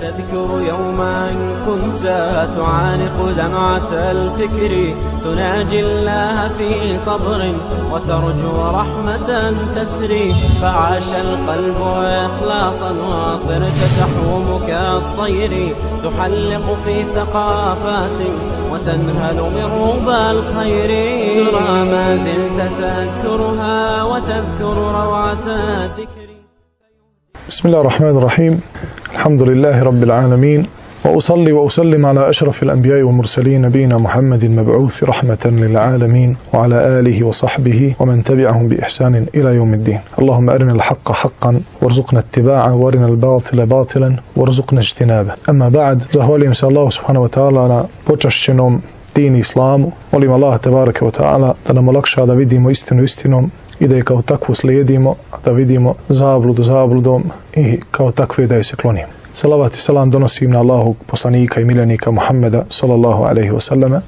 تذكر يوما كنت تعانق دمعة الفكر. تناجي الله في صبر وترجو رحمة تسري فعاش القلب إخلاصا وصرت تحوم كالطير. تحلق في ثقافات وتنهل من ربى الخير. ترى ما زلت تذكرها وتذكر روعة الذكر. بسم الله الرحمن الرحيم. الحمد لله رب العالمين وأصلي وأسلم على أشرف الأنبياء والمرسلين نبينا محمد المبعوث رحمة للعالمين وعلى آله وصحبه ومن تبعهم بإحسان إلى يوم الدين اللهم أرنا الحق حقا وارزقنا اتباعه وأرنا الباطل باطلا وارزقنا اجتنابه أما بعد zahvaljujem se Allahu subhanahu wa ta'ala na počašćenom dini islamu. Molim Allah tebareke wa ta'ala da nam olakša da i da je kao takvu slijedimo, da vidimo zabludu zabludom i kao takve da je se klonimo. Salavat i salam donosim na Allahog poslanika i miljenika Muhammeda sallallahu alaihi wasallame,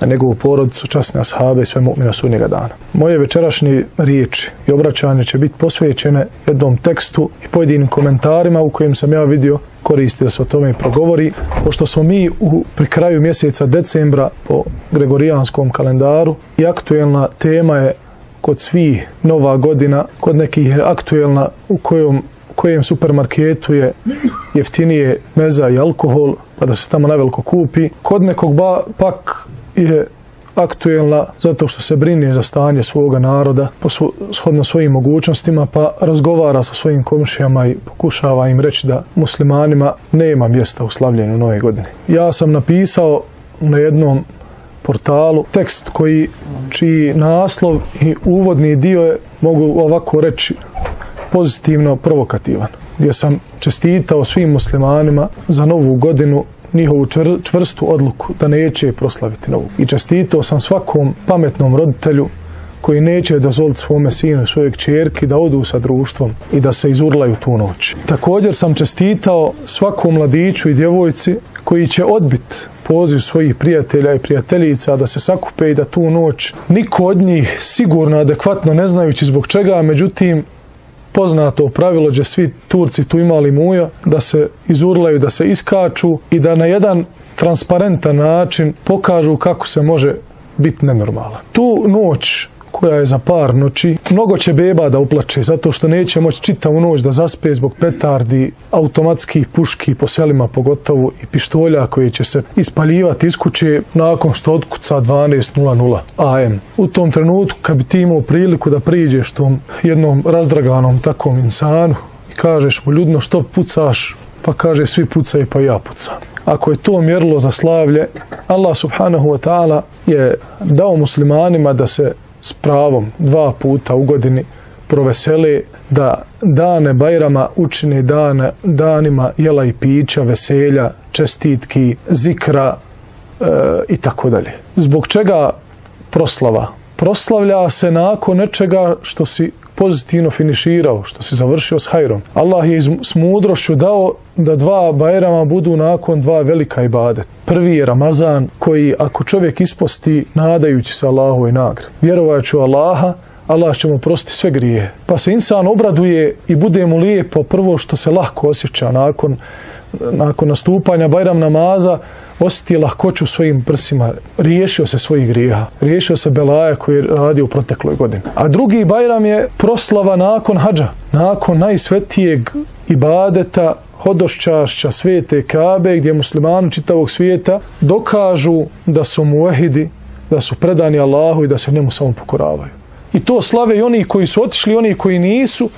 na njegovu porodicu, časne ashabe i sve mu'mina sunnjega dana. Moje večerašnje riječi i obraćanje će biti posvećene jednom tekstu i pojedinim komentarima u kojem sam ja vidio koristi da se o tome progovori, pošto smo mi u, pri kraju mjeseca decembra po gregorijanskom kalendaru i aktuelna tema je kod svih nova godina, kod nekih je aktuelna u kojom kojem supermarketu je jeftinije meza i alkohol, pa da se tamo naveliko kupi. Kod nekog ba, pak je aktuelna zato što se brine za stanje svoga naroda svo, shodno svojim mogućnostima pa razgovara sa svojim komšijama i pokušava im reći da muslimanima nema mjesta u slavljenju nove godine. Ja sam napisao na jednom portalu tekst koji čiji naslov i uvodni dio je mogu ovako reći pozitivno provokativan gdje sam čestitao svim muslimanima za novu godinu njihovu čvrstu odluku da neće proslaviti novu. I čestitao sam svakom pametnom roditelju koji neće dozvoliti svome sinu svojeg čerki da odu sa društvom i da se izurlaju tu noć. Također sam čestitao svakom mladiću i djevojci koji će odbiti poziv svojih prijatelja i prijateljica da se sakupe i da tu noć niko od njih sigurno adekvatno ne znajući zbog čega, međutim poznato pravilo gdje svi Turci tu imali muja, da se izurlaju, da se iskaču i da na jedan transparentan način pokažu kako se može biti nenormalan. Tu noć koja je za par noći, mnogo će beba da uplače zato što neće moći čitavu noć da zaspe zbog petardi, automatskih puški po selima pogotovo i pištolja koje će se ispaljivati iz kuće nakon što otkuca 12.00 AM. U tom trenutku kad bi ti imao priliku da priđeš tom jednom razdraganom takvom insanu i kažeš mu ljudno što pucaš, pa kaže svi pucaju pa ja pucam. Ako je to mjerilo za slavlje, Allah subhanahu wa ta'ala je dao muslimanima da se s pravom dva puta u godini provesele da dane Bajrama učine dane, danima jela i pića, veselja, čestitki, zikra e, i tako dalje. Zbog čega proslava? Proslavlja se nakon nečega što si pozitivno finiširao, što si završio s hajrom. Allah je s mudrošću dao da dva bajrama budu nakon dva velika ibadet. Prvi je Ramazan koji ako čovjek isposti nadajući se Allahu i nagrad, vjerovajući u Allaha, Allah će mu prostiti sve grije. Pa se insan obraduje i bude mu lijepo prvo što se lahko osjeća nakon, nakon nastupanja Bajram namaza, osjeti lahkoću svojim prsima, riješio se svojih grijeha, riješio se belaja koji je radio u protekloj godini. A drugi Bajram je proslava nakon hađa, nakon najsvetijeg ibadeta hodošćašća svete Kabe gdje muslimani čitavog svijeta dokažu da su muahidi, da su predani Allahu i da se njemu samo pokoravaju. I to slave i oni koji su otišli, oni koji nisu,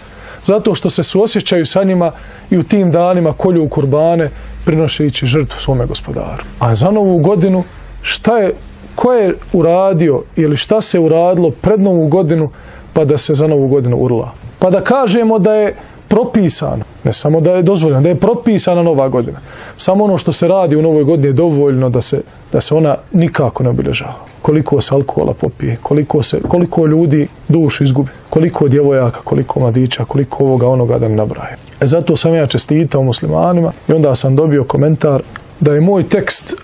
zato što se suosjećaju sa njima i u tim danima kolju u kurbane, prinošeći žrtvu svome gospodaru. A za novu godinu šta je, ko je uradio ili šta se uradilo pred novu godinu pa da se za novu godinu urla? Pa da kažemo da je propisano, ne samo da je dozvoljeno, da je propisana nova godina. Samo ono što se radi u novoj godini je dovoljno da se, da se ona nikako ne obilježava. Koliko se alkohola popije, koliko, se, koliko ljudi dušu izgubi, koliko djevojaka, koliko mladića, koliko ovoga onoga da mi nabraje. E zato sam ja čestitao muslimanima i onda sam dobio komentar da je moj tekst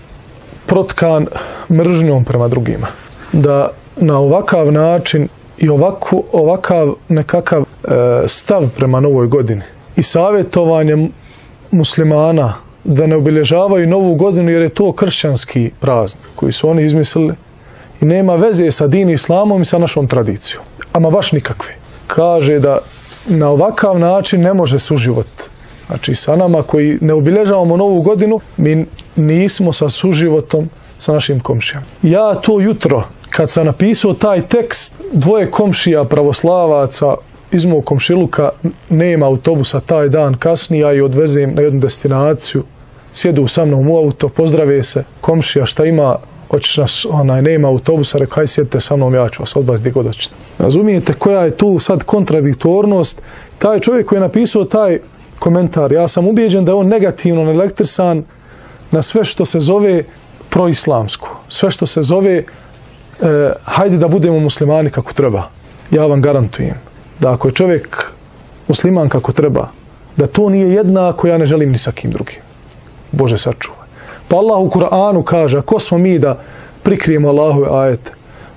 protkan mržnjom prema drugima. Da na ovakav način i ovako, ovakav nekakav e, stav prema novoj godini i savjetovanjem muslimana da ne obilježavaju novu godinu jer je to kršćanski praznik koji su oni izmislili i nema veze sa din islamom i sa našom tradicijom. Ama baš nikakve. Kaže da na ovakav način ne može suživot. Znači sa nama koji ne obilježavamo novu godinu, mi nismo sa suživotom sa našim komšijama. Ja to jutro, kad sam napisao taj tekst, dvoje komšija pravoslavaca iz mog komšiluka nema autobusa taj dan kasnije, ja i odvezem na jednu destinaciju, sjedu sa mnom u auto, pozdrave se, komšija šta ima, hoćeš nas, onaj, nema autobusa, rekao, haj sjedite sa mnom, ja ću vas odbaz gdje god hoćete. Razumijete koja je tu sad kontradiktornost? Taj čovjek koji je napisao taj komentar, ja sam ubijeđen da je on negativno elektrisan na sve što se zove proislamsko, sve što se zove e, hajde da budemo muslimani kako treba. Ja vam garantujem da ako je čovjek musliman kako treba, da to nije jednako, ja ne želim ni sa kim drugim. Bože sačuvaj. Pa Allah u Kur'anu kaže, ko smo mi da prikrijemo Allahove ajete?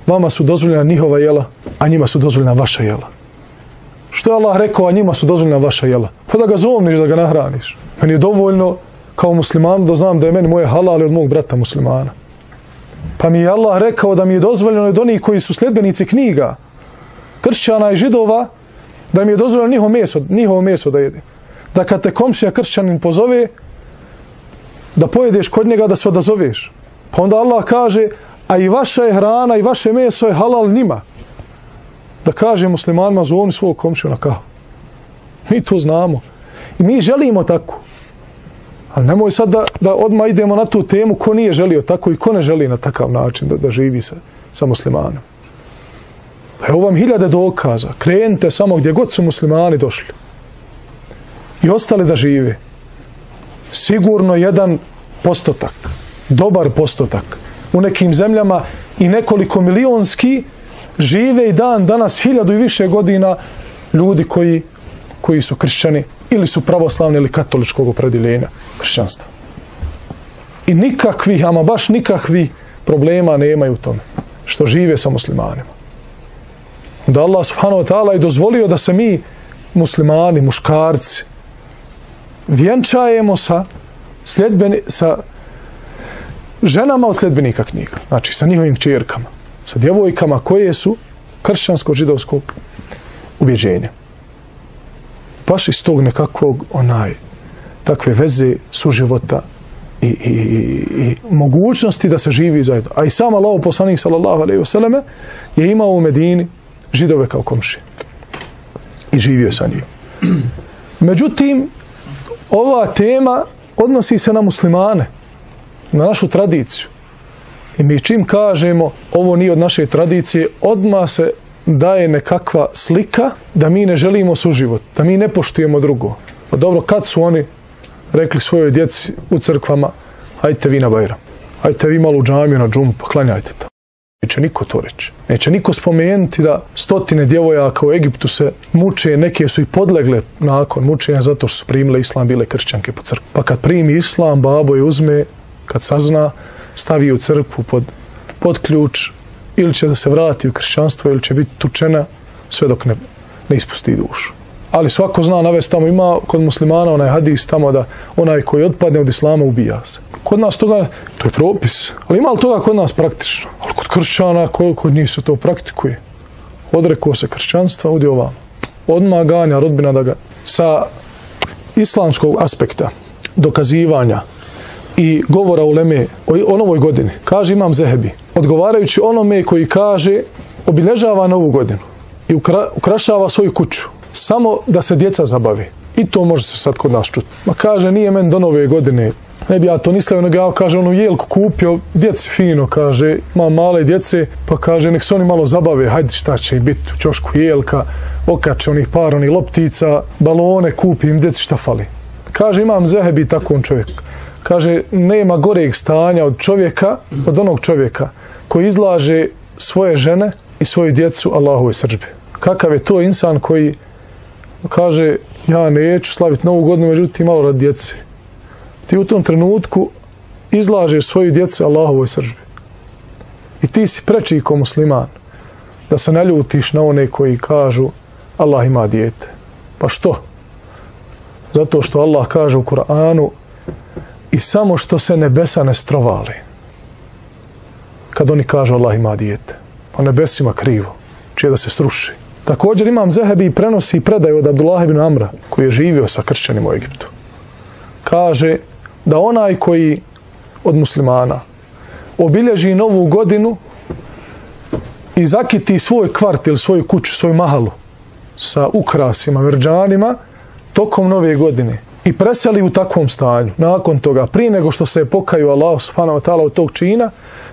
Vama su dozvoljena njihova jela, a njima su dozvoljena vaša jela. Što je Allah rekao, a njima su dozvoljena vaša jela? Pa da ga zovniš, da ga nahraniš. Meni je dovoljno kao musliman da znam da je meni moje halal od mog brata muslimana. Pa mi je Allah rekao da mi je dozvoljeno od onih koji su sljedbenici knjiga, kršćana i židova, da mi je dozvoljeno njihovo meso, njihovo meso da jede. Da kad te komšija kršćanin pozove, da pojedeš kod njega da se odazoveš. Pa onda Allah kaže, a i vaša je hrana i vaše meso je halal njima. Da kaže muslimanima, zovni svog komšiju na kahu. Mi to znamo. I mi želimo tako. Ali nemoj sad da, da odmah idemo na tu temu ko nije želio tako i ko ne želi na takav način da, da živi sa, sa muslimanom. Evo vam hiljade dokaza. Krenite samo gdje god su muslimani došli. I ostali da žive. Sigurno jedan postotak. Dobar postotak. U nekim zemljama i nekoliko milionski žive i dan danas hiljadu i više godina ljudi koji, koji su kršćani ili su pravoslavni ili katoličkog opredjeljenja kršćanstva. I nikakvih, ama baš nikakvih problema nemaju u tome što žive sa muslimanima. Da Allah subhanahu wa ta'ala je dozvolio da se mi muslimani, muškarci vjenčajemo sa sljedbeni, sa ženama od sljedbenika knjiga. Znači sa njihovim čirkama, sa djevojkama koje su kršćansko-židovskog ubjeđenja baš iz tog nekakvog onaj takve veze suživota i, i, i, i mogućnosti da se živi zajedno. A i sam Allah poslanik sallallahu alejhi ve selleme je imao u Medini židove kao komši. I živio sa njim. Međutim, ova tema odnosi se na muslimane, na našu tradiciju. I mi čim kažemo ovo nije od naše tradicije, odma se daje nekakva slika da mi ne želimo suživot, da mi ne poštujemo drugo. Pa dobro, kad su oni rekli svojoj djeci u crkvama, hajte vi na Bajram, hajte vi malo u džamiju na džumu, pa klanjajte to. Neće niko to reći. Neće niko spomenuti da stotine djevojaka u Egiptu se muče, neke su i podlegle nakon mučenja zato što su primile islam, bile kršćanke po crkvu. Pa kad primi islam, babo je uzme, kad sazna, stavi u crkvu pod, pod ključ, ili će da se vrati u kršćanstvo ili će biti tučena sve dok ne, ne ispusti dušu. Ali svako zna navest tamo ima kod muslimana onaj hadis tamo da onaj koji otpadne od islama ubija se. Kod nas toga, to je propis, ali ima li toga kod nas praktično? Ali kod kršćana, kod, kod njih se to praktikuje. Odrekuo se kršćanstva, udi ovamo. Odmah ganja rodbina da ga sa islamskog aspekta dokazivanja i govora u Leme o, o novoj godini. Kaže imam Zehebi, odgovarajući onome koji kaže obilježava novu godinu i ukra, ukrašava svoju kuću samo da se djeca zabavi. I to može se sad kod nas čuti. Ma kaže, nije men do nove godine. Ne bi ja to nislavio, nego ja kaže, onu jelku kupio, djeci fino, kaže, ima male djece, pa kaže, nek se oni malo zabave, hajde šta će biti u čošku jelka, okače onih par onih loptica, balone, kupim, djeci šta fali. Kaže, imam zehebi takvom čovjeku kaže, nema goreg stanja od čovjeka, od onog čovjeka koji izlaže svoje žene i svoju djecu Allahove srđbe. Kakav je to insan koji kaže, ja neću slaviti novu godinu, međutim malo rad djece. Ti u tom trenutku izlažeš svoju djecu Allahovoj srđbi. I ti si preči ko musliman da se ne ljutiš na one koji kažu Allah ima dijete. Pa što? Zato što Allah kaže u Kur'anu i samo što se nebesa ne strovali. Kad oni kažu Allah ima dijete. A nebesima krivo. Čije da se sruši. Također imam Zehebi prenosi predaju od Abdullah ibn Amra koji je živio sa kršćanima u Egiptu. Kaže da onaj koji od muslimana obilježi novu godinu i zakiti svoj kvart ili svoju kuću, svoju mahalu sa ukrasima, mrđanima tokom nove godine i preseli u takvom stanju nakon toga, prije nego što se pokaju Allah subhanahu wa ta'ala od tog čina,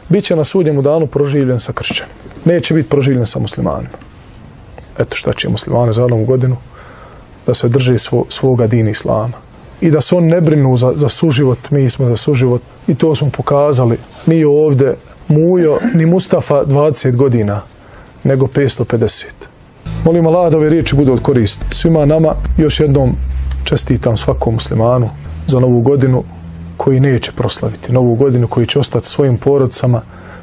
bit će na sudnjemu danu proživljen sa kršćanima. Neće biti proživljen sa muslimanima. Eto šta će muslimani za novu godinu da se drže svo, svoga dina islama i da se on ne brinu za, za suživot, mi smo za suživot i to smo pokazali. Mi ovdje Mujo ni Mustafa 20 godina, nego 550. Molim Allah da ove riječi budu od korist. Svima nama još jednom čestitam svakom muslimanu za novu godinu koji neće proslaviti. Novu godinu koji će ostati svojim porodcama,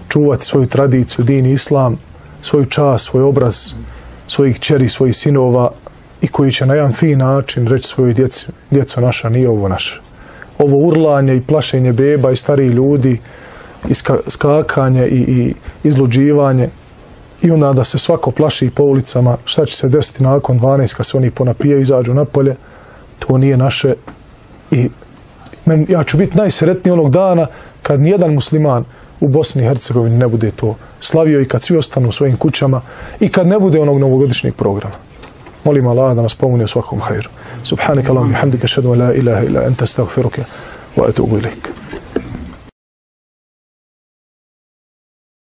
čuvati svoju tradiciju, din islam, svoju čast, svoj obraz, svojih čeri, svojih sinova i koji će na jedan fin način reći svojoj djeci, djeco naša, nije ovo naše. Ovo urlanje i plašenje beba i starih ljudi, i skakanje i, i izluđivanje i onda da se svako plaši po ulicama šta će se desiti nakon 12 kad se oni ponapijaju izađu napolje to nije naše i men, ja ću biti najsretniji onog dana kad nijedan musliman u Bosni i Hercegovini ne bude to slavio i kad svi ostanu u svojim kućama i kad ne bude onog novogodišnjeg programa. Molim Allah da nas pomuni u svakom hajru. Subhanika Allahum, hamdika, šedu, la ilaha ila enta, stagfiruke, wa etubu ilaik.